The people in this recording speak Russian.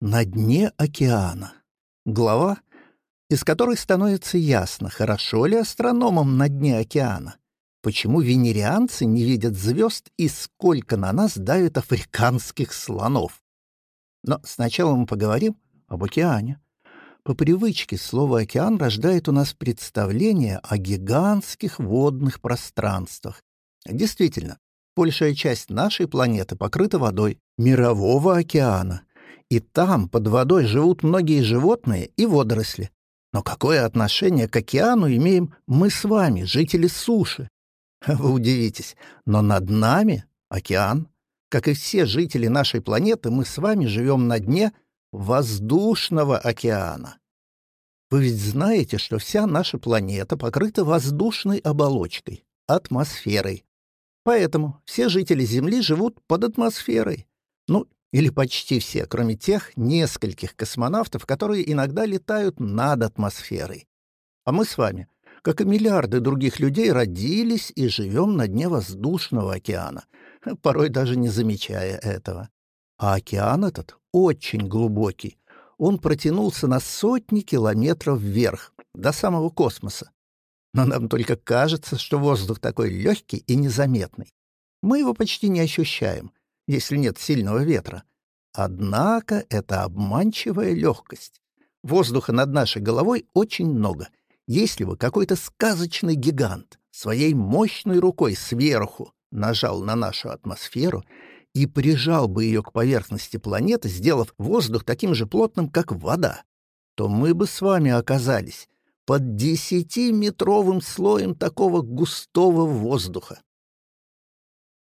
На дне океана. Глава, из которой становится ясно, хорошо ли астрономам на дне океана, почему венерианцы не видят звезд и сколько на нас давит африканских слонов. Но сначала мы поговорим об океане. По привычке слово «океан» рождает у нас представление о гигантских водных пространствах. Действительно, большая часть нашей планеты покрыта водой, мирового океана, и там под водой живут многие животные и водоросли. Но какое отношение к океану имеем мы с вами, жители суши? Вы удивитесь, но над нами океан. Как и все жители нашей планеты, мы с вами живем на дне воздушного океана. Вы ведь знаете, что вся наша планета покрыта воздушной оболочкой, атмосферой. Поэтому все жители Земли живут под атмосферой. Ну, или почти все, кроме тех нескольких космонавтов, которые иногда летают над атмосферой. А мы с вами, как и миллиарды других людей, родились и живем на дне воздушного океана, порой даже не замечая этого. А океан этот очень глубокий. Он протянулся на сотни километров вверх, до самого космоса. Но нам только кажется, что воздух такой легкий и незаметный. Мы его почти не ощущаем, если нет сильного ветра. Однако это обманчивая легкость. Воздуха над нашей головой очень много. Если бы какой-то сказочный гигант своей мощной рукой сверху нажал на нашу атмосферу и прижал бы ее к поверхности планеты, сделав воздух таким же плотным, как вода, то мы бы с вами оказались под десятиметровым слоем такого густого воздуха.